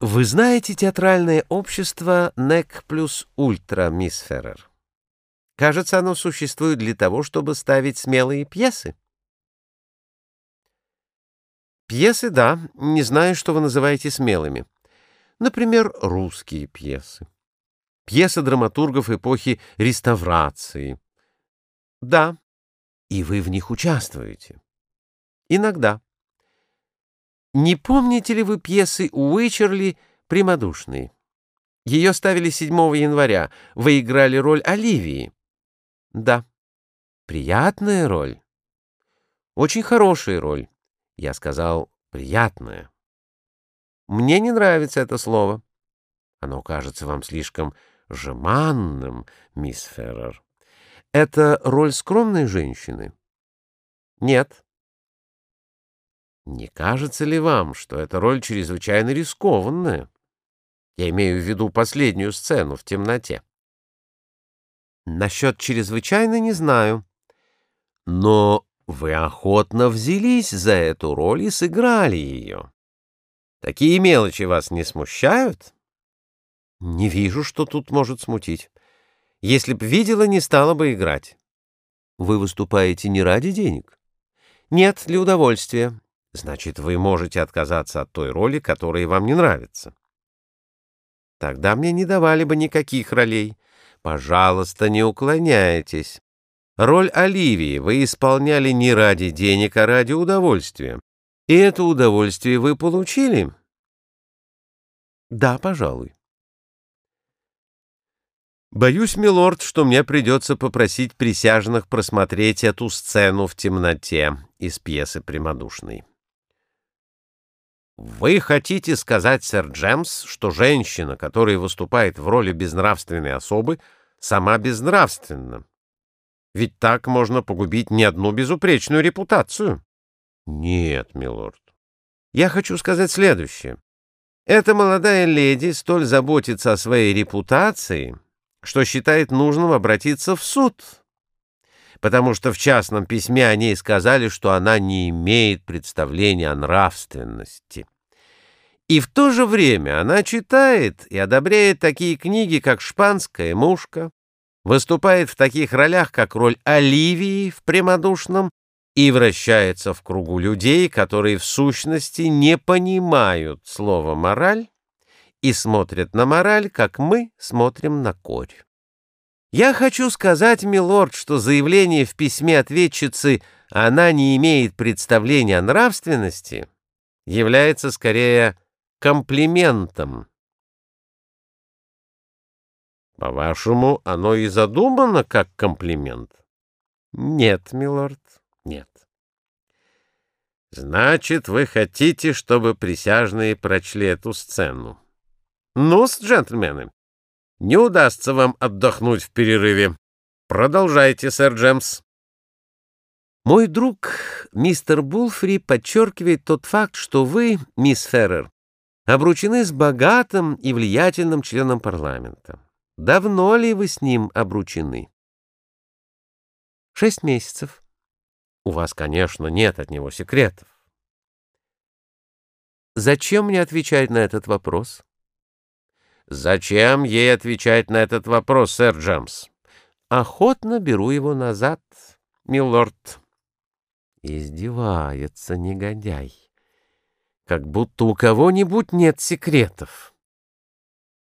Вы знаете театральное общество «Нек плюс Ультра», мисс Феррер? Кажется, оно существует для того, чтобы ставить смелые пьесы. Пьесы, да, не знаю, что вы называете смелыми. Например, русские пьесы. Пьесы драматургов эпохи реставрации. Да, и вы в них участвуете. Иногда. Не помните ли вы пьесы Уичерли «Прямодушные»? Ее ставили 7 января. Вы играли роль Оливии. Да. Приятная роль. Очень хорошая роль. Я сказал «приятная». Мне не нравится это слово. Оно кажется вам слишком жеманным, мисс Феррер. Это роль скромной женщины? Нет. Не кажется ли вам, что эта роль чрезвычайно рискованная? Я имею в виду последнюю сцену в темноте. Насчет чрезвычайно не знаю. Но вы охотно взялись за эту роль и сыграли ее. Такие мелочи вас не смущают? Не вижу, что тут может смутить. Если б видела, не стала бы играть. Вы выступаете не ради денег? Нет, для удовольствия. Значит, вы можете отказаться от той роли, которая вам не нравится. Тогда мне не давали бы никаких ролей. Пожалуйста, не уклоняйтесь. Роль Оливии вы исполняли не ради денег, а ради удовольствия. И это удовольствие вы получили? Да, пожалуй. Боюсь, милорд, что мне придется попросить присяжных просмотреть эту сцену в темноте из пьесы «Прямодушный». Вы хотите сказать, сэр Джемс, что женщина, которая выступает в роли безнравственной особы, сама безнравственна? Ведь так можно погубить не одну безупречную репутацию. Нет, милорд. Я хочу сказать следующее. Эта молодая леди столь заботится о своей репутации, что считает нужным обратиться в суд, потому что в частном письме о ней сказали, что она не имеет представления о нравственности. И в то же время она читает и одобряет такие книги, как «Шпанская мушка», выступает в таких ролях, как роль Оливии в «Прямодушном» и вращается в кругу людей, которые в сущности не понимают слова «мораль», и смотрят на мораль, как мы смотрим на корь. Я хочу сказать, милорд, что заявление в письме ответчицы «она не имеет представления о нравственности» является скорее комплиментом. По-вашему, оно и задумано как комплимент? Нет, милорд, нет. Значит, вы хотите, чтобы присяжные прочли эту сцену? Ну-с, джентльмены, не удастся вам отдохнуть в перерыве. Продолжайте, сэр Джемс. Мой друг, мистер Булфри, подчеркивает тот факт, что вы, мисс Феррер, обручены с богатым и влиятельным членом парламента. Давно ли вы с ним обручены? Шесть месяцев. У вас, конечно, нет от него секретов. Зачем мне отвечать на этот вопрос? Зачем ей отвечать на этот вопрос, сэр Джемс? Охотно беру его назад, милорд. Издевается негодяй. Как будто у кого-нибудь нет секретов.